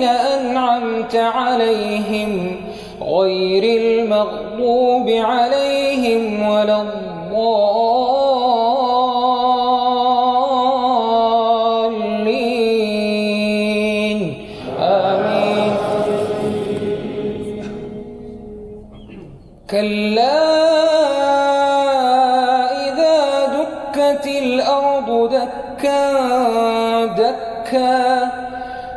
الذين أنعمت عليهم غير المغضوب عليهم ولا الضالين. آمين. كلا إذا دكت الأرض دكا دكا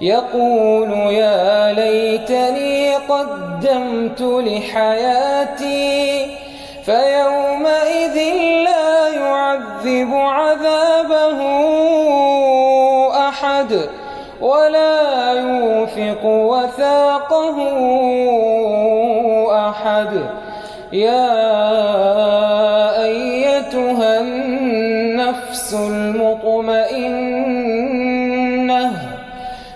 يقول يا ليتني قدمت لحياتي فيومئذ لا يعذب عذابه أحد ولا يوثق وثاقه أحد. يا أيتها النفس المطمئنة